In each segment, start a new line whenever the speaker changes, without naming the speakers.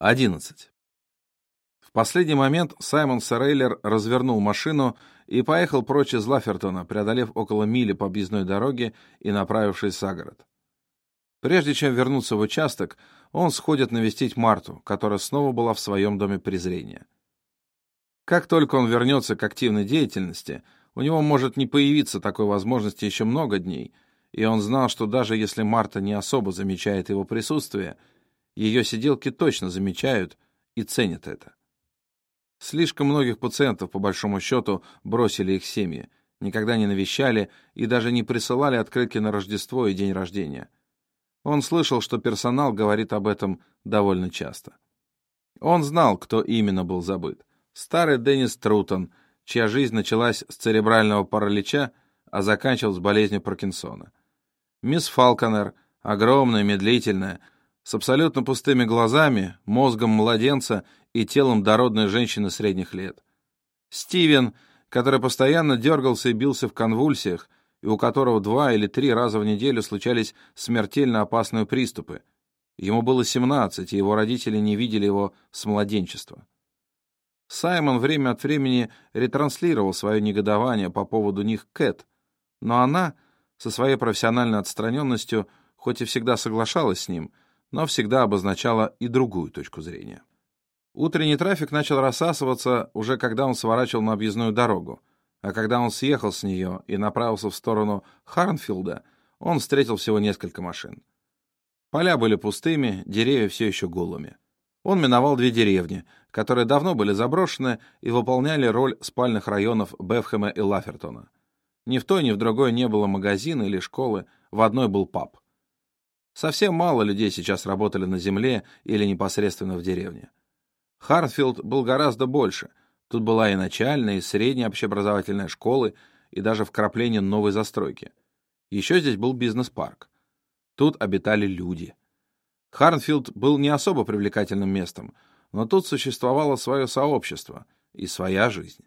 11. В последний момент Саймон Сарейлер развернул машину и поехал прочь из Лафертона, преодолев около мили по объездной дороге и направившись за город. Прежде чем вернуться в участок, он сходит навестить Марту, которая снова была в своем доме презрения. Как только он вернется к активной деятельности, у него может не появиться такой возможности еще много дней, и он знал, что даже если Марта не особо замечает его присутствие — ее сиделки точно замечают и ценят это. Слишком многих пациентов, по большому счету, бросили их семьи, никогда не навещали и даже не присылали открытки на Рождество и день рождения. Он слышал, что персонал говорит об этом довольно часто. Он знал, кто именно был забыт. Старый Деннис Трутон, чья жизнь началась с церебрального паралича, а заканчивалась болезнью Паркинсона. Мисс Фалконер, огромная, медлительная, с абсолютно пустыми глазами, мозгом младенца и телом дородной женщины средних лет. Стивен, который постоянно дергался и бился в конвульсиях, и у которого два или три раза в неделю случались смертельно опасные приступы. Ему было 17, и его родители не видели его с младенчества. Саймон время от времени ретранслировал свое негодование по поводу них Кэт, но она, со своей профессиональной отстраненностью, хоть и всегда соглашалась с ним, но всегда обозначала и другую точку зрения. Утренний трафик начал рассасываться уже когда он сворачивал на объездную дорогу, а когда он съехал с нее и направился в сторону Харнфилда, он встретил всего несколько машин. Поля были пустыми, деревья все еще голыми. Он миновал две деревни, которые давно были заброшены и выполняли роль спальных районов Бефхэма и Лафертона. Ни в той, ни в другой не было магазина или школы, в одной был паб. Совсем мало людей сейчас работали на земле или непосредственно в деревне. Хартфилд был гораздо больше. Тут была и начальная, и средняя общеобразовательная школы, и даже вкрапление новой застройки. Еще здесь был бизнес-парк. Тут обитали люди. Харнфилд был не особо привлекательным местом, но тут существовало свое сообщество и своя жизнь.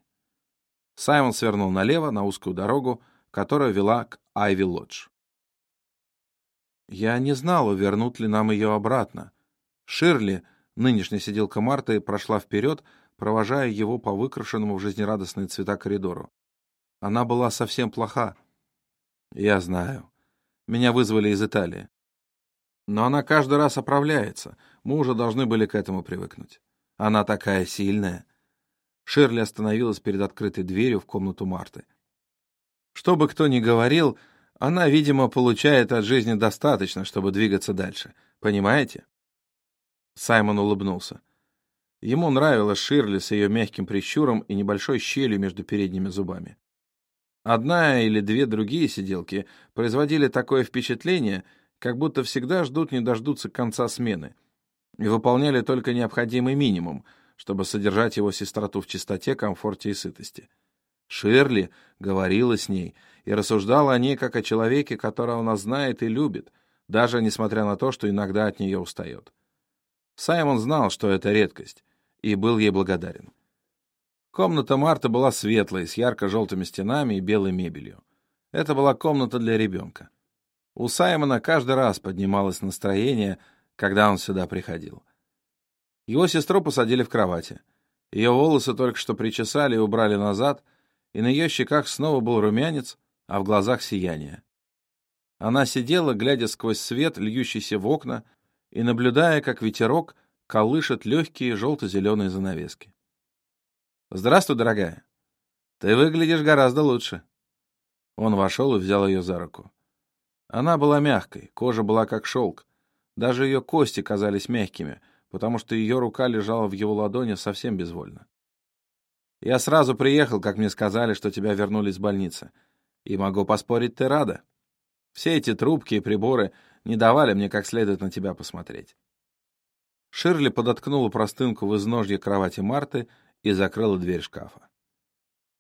Саймон свернул налево на узкую дорогу, которая вела к Айви-Лодж. Я не знала, вернут ли нам ее обратно. Ширли, нынешняя сиделка Марты, прошла вперед, провожая его по выкрашенному в жизнерадостные цвета коридору. Она была совсем плоха. Я знаю. Меня вызвали из Италии. Но она каждый раз оправляется. Мы уже должны были к этому привыкнуть. Она такая сильная. Ширли остановилась перед открытой дверью в комнату Марты. Что бы кто ни говорил, она, видимо, получает от жизни достаточно, чтобы двигаться дальше. Понимаете? Саймон улыбнулся. Ему нравилась Ширли с ее мягким прищуром и небольшой щелью между передними зубами. Одна или две другие сиделки производили такое впечатление, как будто всегда ждут не дождутся конца смены, и выполняли только необходимый минимум, чтобы содержать его сестроту в чистоте, комфорте и сытости. Ширли говорила с ней и рассуждала о ней как о человеке, которого она знает и любит, даже несмотря на то, что иногда от нее устает. Саймон знал, что это редкость, и был ей благодарен. Комната Марта была светлой, с ярко-желтыми стенами и белой мебелью. Это была комната для ребенка. У Саймона каждый раз поднималось настроение, когда он сюда приходил. Его сестру посадили в кровати. Ее волосы только что причесали и убрали назад, и на ее щеках снова был румянец, а в глазах сияние. Она сидела, глядя сквозь свет, льющийся в окна, и наблюдая, как ветерок колышет легкие желто-зеленые занавески. «Здравствуй, дорогая. Ты выглядишь гораздо лучше». Он вошел и взял ее за руку. Она была мягкой, кожа была как шелк. Даже ее кости казались мягкими, потому что ее рука лежала в его ладони совсем безвольно. Я сразу приехал, как мне сказали, что тебя вернули из больницы. И могу поспорить, ты рада. Все эти трубки и приборы не давали мне как следует на тебя посмотреть. Ширли подоткнула простынку в изножье кровати Марты и закрыла дверь шкафа.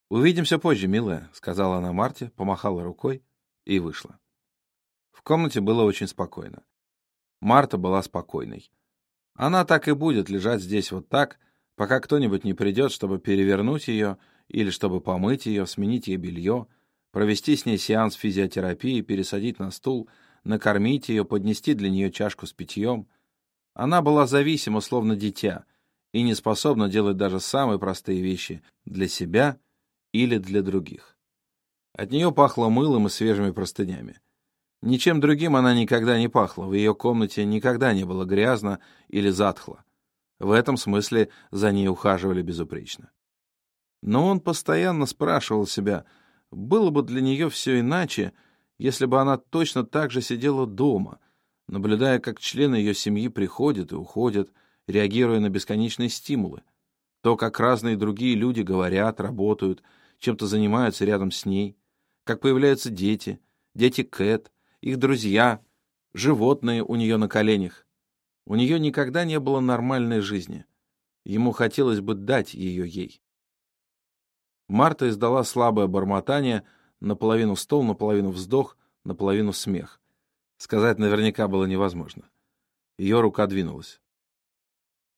«Увидимся позже, милая», — сказала она Марте, помахала рукой и вышла. В комнате было очень спокойно. Марта была спокойной. Она так и будет лежать здесь вот так, — пока кто-нибудь не придет, чтобы перевернуть ее или чтобы помыть ее, сменить ей белье, провести с ней сеанс физиотерапии, пересадить на стул, накормить ее, поднести для нее чашку с питьем. Она была зависима, словно дитя, и не способна делать даже самые простые вещи для себя или для других. От нее пахло мылом и свежими простынями. Ничем другим она никогда не пахла, в ее комнате никогда не было грязно или затхло. В этом смысле за ней ухаживали безупречно. Но он постоянно спрашивал себя, было бы для нее все иначе, если бы она точно так же сидела дома, наблюдая, как члены ее семьи приходят и уходят, реагируя на бесконечные стимулы. То, как разные другие люди говорят, работают, чем-то занимаются рядом с ней, как появляются дети, дети Кэт, их друзья, животные у нее на коленях. У нее никогда не было нормальной жизни. Ему хотелось бы дать ее ей. Марта издала слабое бормотание, наполовину стол, наполовину вздох, наполовину смех. Сказать наверняка было невозможно. Ее рука двинулась.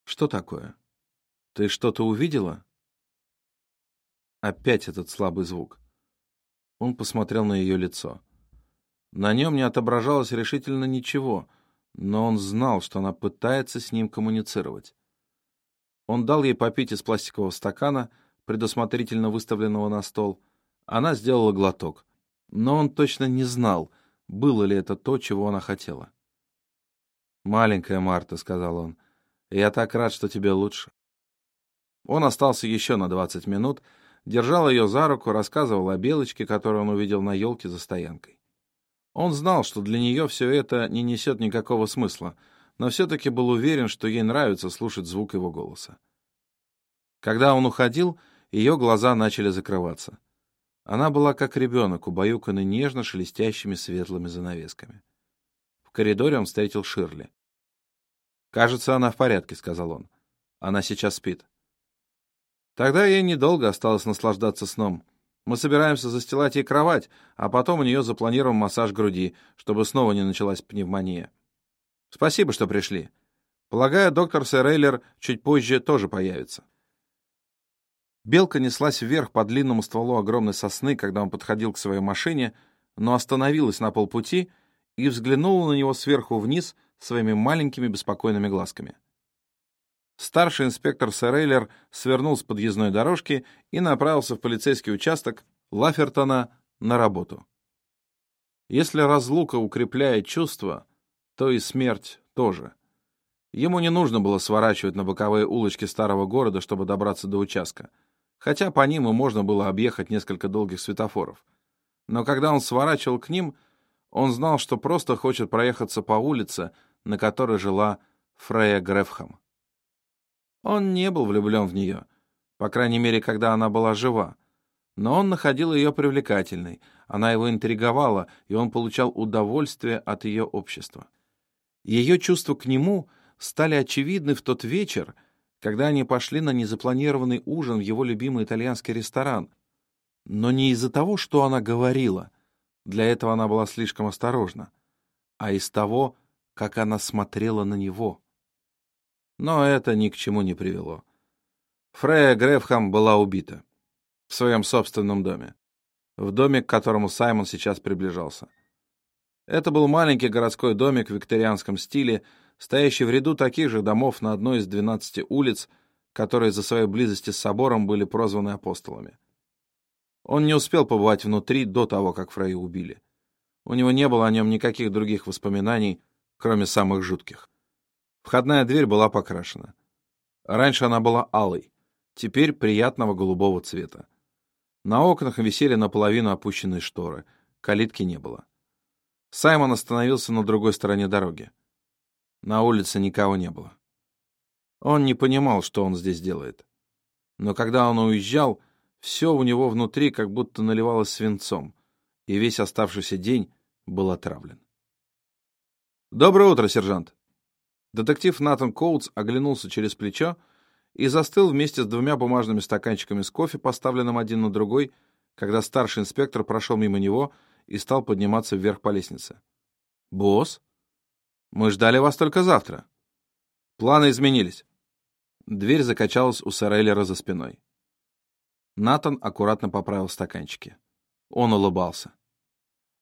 «Что такое? Ты что-то увидела?» Опять этот слабый звук. Он посмотрел на ее лицо. На нем не отображалось решительно ничего, но он знал, что она пытается с ним коммуницировать. Он дал ей попить из пластикового стакана, предусмотрительно выставленного на стол. Она сделала глоток, но он точно не знал, было ли это то, чего она хотела. «Маленькая Марта», — сказал он, — «я так рад, что тебе лучше». Он остался еще на двадцать минут, держал ее за руку, рассказывал о белочке, которую он увидел на елке за стоянкой. Он знал, что для нее все это не несет никакого смысла, но все-таки был уверен, что ей нравится слушать звук его голоса. Когда он уходил, ее глаза начали закрываться. Она была как ребенок, убаюканный нежно шелестящими светлыми занавесками. В коридоре он встретил Ширли. «Кажется, она в порядке», — сказал он. «Она сейчас спит». Тогда ей недолго осталось наслаждаться сном. Мы собираемся застилать ей кровать, а потом у нее запланируем массаж груди, чтобы снова не началась пневмония. Спасибо, что пришли. Полагаю, доктор Сэрейлер чуть позже тоже появится. Белка неслась вверх по длинному стволу огромной сосны, когда он подходил к своей машине, но остановилась на полпути и взглянула на него сверху вниз своими маленькими беспокойными глазками. Старший инспектор Сэрейлер свернул с подъездной дорожки и направился в полицейский участок Лафертона на работу. Если разлука укрепляет чувства, то и смерть тоже. Ему не нужно было сворачивать на боковые улочки старого города, чтобы добраться до участка, хотя по ним и можно было объехать несколько долгих светофоров. Но когда он сворачивал к ним, он знал, что просто хочет проехаться по улице, на которой жила Фрея Грефхам. Он не был влюблен в нее, по крайней мере, когда она была жива. Но он находил ее привлекательной, она его интриговала, и он получал удовольствие от ее общества. Ее чувства к нему стали очевидны в тот вечер, когда они пошли на незапланированный ужин в его любимый итальянский ресторан. Но не из-за того, что она говорила, для этого она была слишком осторожна, а из того, как она смотрела на него. Но это ни к чему не привело. Фрея Грефхам была убита. В своем собственном доме. В доме, к которому Саймон сейчас приближался. Это был маленький городской домик в викторианском стиле, стоящий в ряду таких же домов на одной из двенадцати улиц, которые за своей близости с собором были прозваны апостолами. Он не успел побывать внутри до того, как Фрейю убили. У него не было о нем никаких других воспоминаний, кроме самых жутких. Входная дверь была покрашена. Раньше она была алой, теперь приятного голубого цвета. На окнах висели наполовину опущенные шторы, калитки не было. Саймон остановился на другой стороне дороги. На улице никого не было. Он не понимал, что он здесь делает. Но когда он уезжал, все у него внутри как будто наливалось свинцом, и весь оставшийся день был отравлен. «Доброе утро, сержант!» Детектив Натан Коутс оглянулся через плечо и застыл вместе с двумя бумажными стаканчиками с кофе, поставленным один на другой, когда старший инспектор прошел мимо него и стал подниматься вверх по лестнице. «Босс? Мы ждали вас только завтра. Планы изменились». Дверь закачалась у Сореллера за спиной. Натан аккуратно поправил стаканчики. Он улыбался.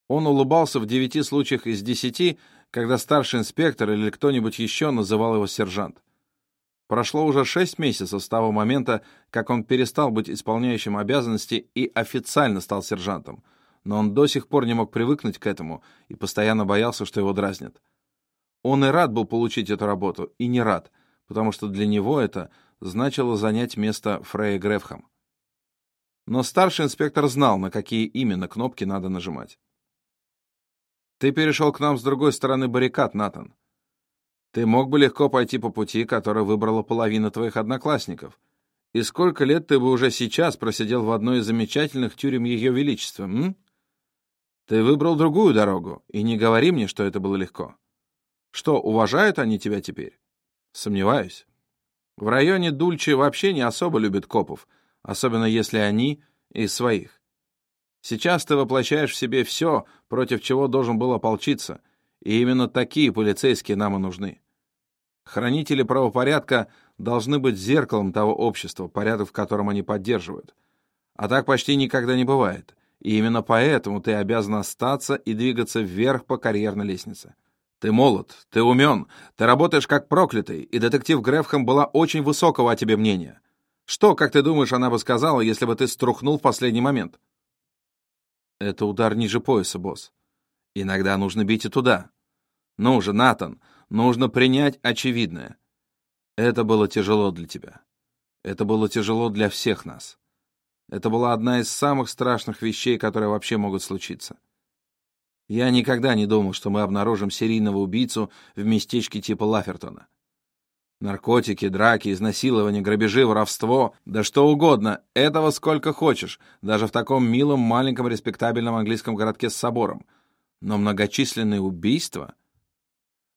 Он улыбался в девяти случаях из десяти, когда старший инспектор или кто-нибудь еще называл его сержант. Прошло уже шесть месяцев с того момента, как он перестал быть исполняющим обязанности и официально стал сержантом, но он до сих пор не мог привыкнуть к этому и постоянно боялся, что его дразнят. Он и рад был получить эту работу, и не рад, потому что для него это значило занять место Фрея Грефхам. Но старший инспектор знал, на какие именно кнопки надо нажимать. «Ты перешел к нам с другой стороны баррикад, Натан. Ты мог бы легко пойти по пути, который выбрала половина твоих одноклассников. И сколько лет ты бы уже сейчас просидел в одной из замечательных тюрем Ее Величества, м? Ты выбрал другую дорогу, и не говори мне, что это было легко. Что, уважают они тебя теперь? Сомневаюсь. В районе Дульчи вообще не особо любят копов, особенно если они из своих. Сейчас ты воплощаешь в себе все, против чего должен был ополчиться, и именно такие полицейские нам и нужны. Хранители правопорядка должны быть зеркалом того общества, порядок в котором они поддерживают. А так почти никогда не бывает, и именно поэтому ты обязан остаться и двигаться вверх по карьерной лестнице. Ты молод, ты умен, ты работаешь как проклятый, и детектив Грефхэм была очень высокого о тебе мнения. Что, как ты думаешь, она бы сказала, если бы ты струхнул в последний момент? Это удар ниже пояса, босс. Иногда нужно бить и туда. Ну же, Натан, нужно принять очевидное. Это было тяжело для тебя. Это было тяжело для всех нас. Это была одна из самых страшных вещей, которые вообще могут случиться. Я никогда не думал, что мы обнаружим серийного убийцу в местечке типа Лафертона. Наркотики, драки, изнасилования, грабежи, воровство, да что угодно, этого сколько хочешь, даже в таком милом, маленьком, респектабельном английском городке с собором. Но многочисленные убийства...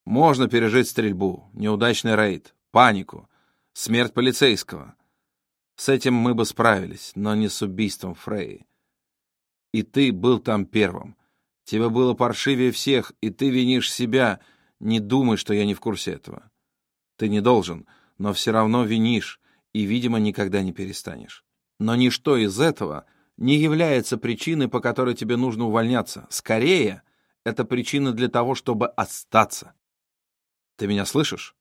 Можно пережить стрельбу, неудачный рейд, панику, смерть полицейского. С этим мы бы справились, но не с убийством Фрей. И ты был там первым. Тебе было паршивее всех, и ты винишь себя. Не думай, что я не в курсе этого. Ты не должен, но все равно винишь, и, видимо, никогда не перестанешь. Но ничто из этого не является причиной, по которой тебе нужно увольняться. Скорее, это причина для того, чтобы остаться. Ты меня слышишь?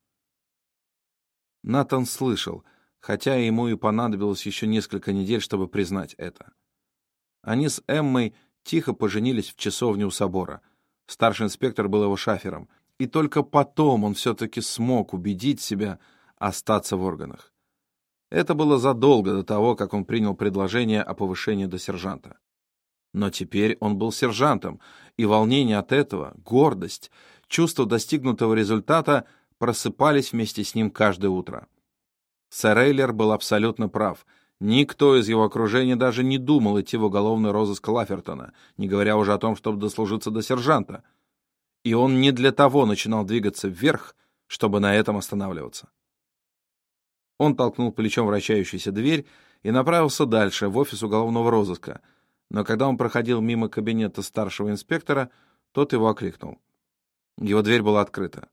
Натан слышал, хотя ему и понадобилось еще несколько недель, чтобы признать это. Они с Эммой тихо поженились в часовне у собора. Старший инспектор был его шафером, и только потом он все-таки смог убедить себя остаться в органах. Это было задолго до того, как он принял предложение о повышении до сержанта. Но теперь он был сержантом, и волнение от этого, гордость, чувство достигнутого результата просыпались вместе с ним каждое утро. Сэр Эйлер был абсолютно прав — Никто из его окружения даже не думал идти в уголовный розыск Лафертона, не говоря уже о том, чтобы дослужиться до сержанта. И он не для того начинал двигаться вверх, чтобы на этом останавливаться. Он толкнул плечом вращающуюся дверь и направился дальше, в офис уголовного розыска, но когда он проходил мимо кабинета старшего инспектора, тот его окликнул. Его дверь была открыта.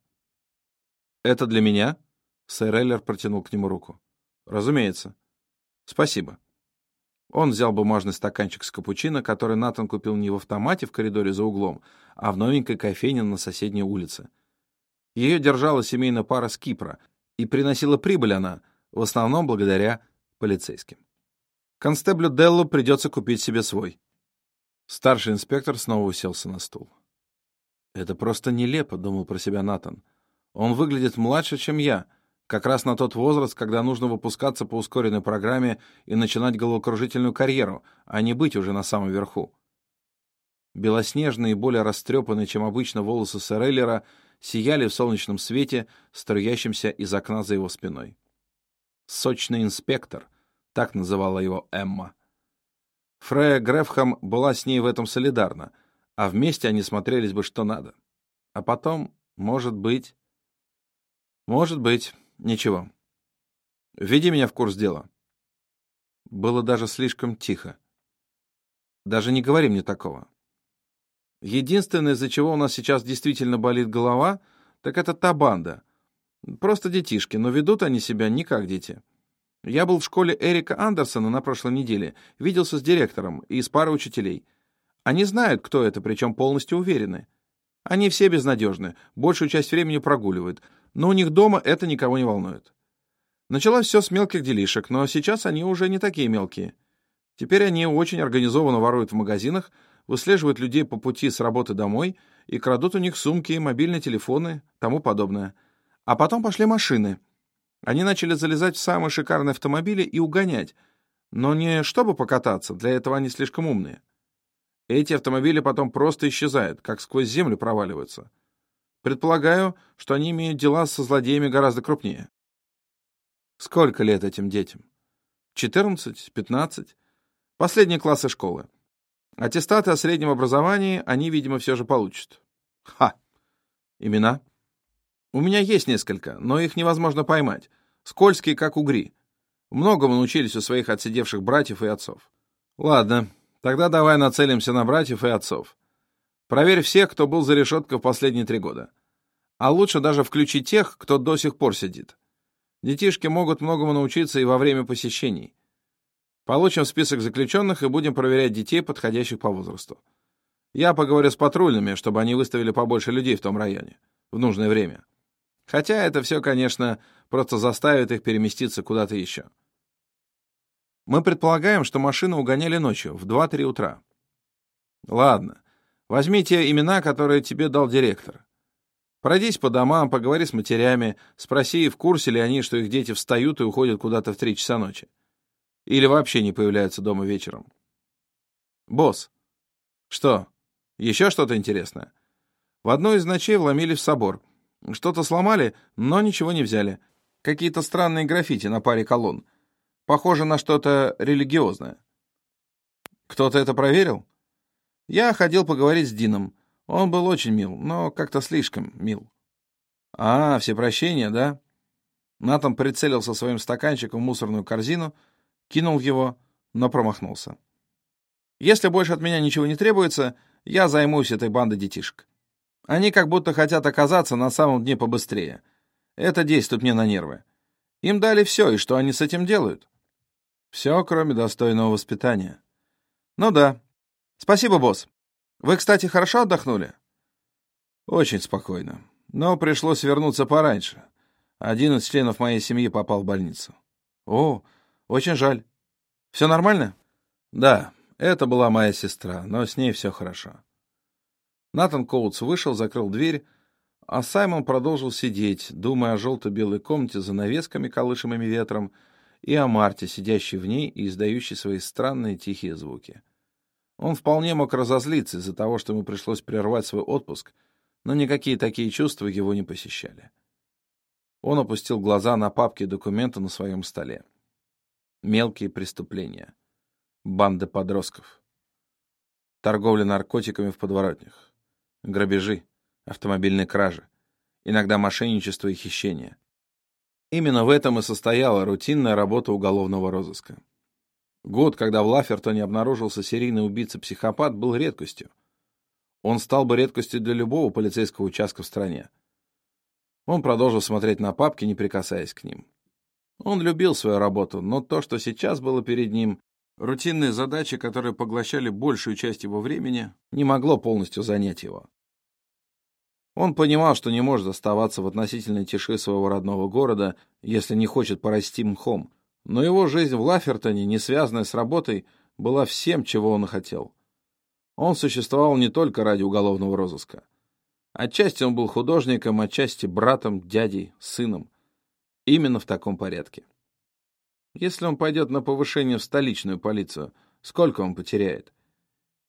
«Это для меня?» Сэр Эллер протянул к нему руку. «Разумеется». «Спасибо». Он взял бумажный стаканчик с капучино, который Натан купил не в автомате в коридоре за углом, а в новенькой кофейне на соседней улице. Ее держала семейная пара с Кипра, и приносила прибыль она, в основном благодаря полицейским. Констеблю Деллу придется купить себе свой. Старший инспектор снова уселся на стул. «Это просто нелепо», — думал про себя Натан. «Он выглядит младше, чем я, как раз на тот возраст, когда нужно выпускаться по ускоренной программе и начинать головокружительную карьеру, а не быть уже на самом верху. Белоснежные более растрепанные, чем обычно, волосы Сореллера сияли в солнечном свете, струящемся из окна за его спиной. «Сочный инспектор», — так называла его Эмма. Фрея Грефхам была с ней в этом солидарна, а вместе они смотрелись бы что надо. А потом, может быть... Может быть, Ничего. Введи меня в курс дела. Было даже слишком тихо. Даже не говори мне такого. Единственное, из-за чего у нас сейчас действительно болит голова, так это та банда. Просто детишки, но ведут они себя не как дети. Я был в школе Эрика Андерсона на прошлой неделе, виделся с директором и с парой учителей. Они знают, кто это, причем полностью уверены. Они все безнадежны, большую часть времени прогуливают, но у них дома это никого не волнует. Началось все с мелких делишек, но сейчас они уже не такие мелкие. Теперь они очень организованно воруют в магазинах, выслеживают людей по пути с работы домой и крадут у них сумки, мобильные телефоны, тому подобное. А потом пошли машины. Они начали залезать в самые шикарные автомобили и угонять. Но не чтобы покататься, для этого они слишком умные. Эти автомобили потом просто исчезают, как сквозь землю проваливаются. Предполагаю, что они имеют дела со злодеями гораздо крупнее. Сколько лет этим детям? 14, 15. Последние классы школы. Аттестаты о среднем образовании они, видимо, все же получат. Ха! Имена? У меня есть несколько, но их невозможно поймать. Скользкие, как угри. Многому научились у своих отсидевших братьев и отцов. Ладно, тогда давай нацелимся на братьев и отцов. Проверь всех, кто был за решеткой в последние три года. А лучше даже включи тех, кто до сих пор сидит. Детишки могут многому научиться и во время посещений. Получим список заключенных и будем проверять детей, подходящих по возрасту. Я поговорю с патрульными, чтобы они выставили побольше людей в том районе в нужное время. Хотя это все, конечно, просто заставит их переместиться куда-то еще. Мы предполагаем, что машину угоняли ночью, в 2-3 утра. Ладно, возьми те имена, которые тебе дал директор. Пройдись по домам, поговори с матерями, спроси, в курсе ли они, что их дети встают и уходят куда-то в 3 часа ночи. Или вообще не появляются дома вечером. Босс. Что? Еще что-то интересное? В одну из ночей вломились в собор — что-то сломали, но ничего не взяли. Какие-то странные граффити на паре колонн. Похоже на что-то религиозное. Кто-то это проверил? Я ходил поговорить с Дином. Он был очень мил, но как-то слишком мил. А, все прощения, да? Натан прицелился своим стаканчиком в мусорную корзину, кинул его, но промахнулся. Если больше от меня ничего не требуется, я займусь этой бандой детишек. Они как будто хотят оказаться на самом дне побыстрее. Это действует мне на нервы. Им дали все, и что они с этим делают? Все, кроме достойного воспитания. Ну да. Спасибо, босс. Вы, кстати, хорошо отдохнули? Очень спокойно. Но пришлось вернуться пораньше. Один из членов моей семьи попал в больницу. О, очень жаль. Все нормально? Да, это была моя сестра, но с ней все хорошо. Натан Коутс вышел, закрыл дверь, а Саймон продолжил сидеть, думая о желто-белой комнате за навесками, колышемыми ветром, и о Марте, сидящей в ней и издающей свои странные тихие звуки. Он вполне мог разозлиться из-за того, что ему пришлось прервать свой отпуск, но никакие такие чувства его не посещали. Он опустил глаза на папки документа на своем столе. Мелкие преступления. Банды подростков. Торговля наркотиками в подворотнях грабежи, автомобильные кражи, иногда мошенничество и хищение. Именно в этом и состояла рутинная работа уголовного розыска. Год, когда в Лафертоне обнаружился серийный убийца-психопат, был редкостью. Он стал бы редкостью для любого полицейского участка в стране. Он продолжил смотреть на папки, не прикасаясь к ним. Он любил свою работу, но то, что сейчас было перед ним, рутинные задачи, которые поглощали большую часть его времени, не могло полностью занять его. Он понимал, что не может оставаться в относительной тиши своего родного города, если не хочет порасти мхом, но его жизнь в Лафертоне, не связанная с работой, была всем, чего он хотел. Он существовал не только ради уголовного розыска. Отчасти он был художником, отчасти братом, дядей, сыном. Именно в таком порядке. Если он пойдет на повышение в столичную полицию, сколько он потеряет?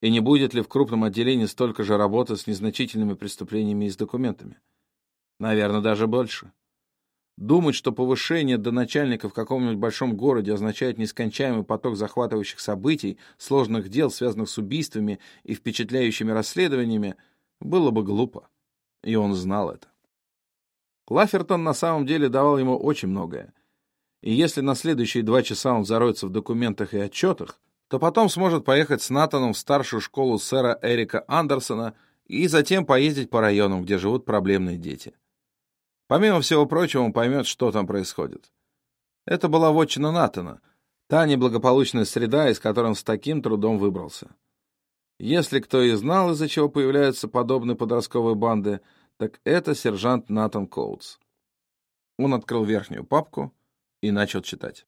И не будет ли в крупном отделении столько же работы с незначительными преступлениями и с документами? Наверное, даже больше. Думать, что повышение до начальника в каком-нибудь большом городе означает нескончаемый поток захватывающих событий, сложных дел, связанных с убийствами и впечатляющими расследованиями, было бы глупо. И он знал это. Лафертон на самом деле давал ему очень многое. И если на следующие два часа он зароется в документах и отчетах, то потом сможет поехать с Натаном в старшую школу сэра Эрика Андерсона и затем поездить по районам, где живут проблемные дети. Помимо всего прочего, он поймет, что там происходит. Это была вотчина Натана, та неблагополучная среда, из которой он с таким трудом выбрался. Если кто и знал, из-за чего появляются подобные подростковые банды, так это сержант Натан Коутс. Он открыл верхнюю папку и начал читать.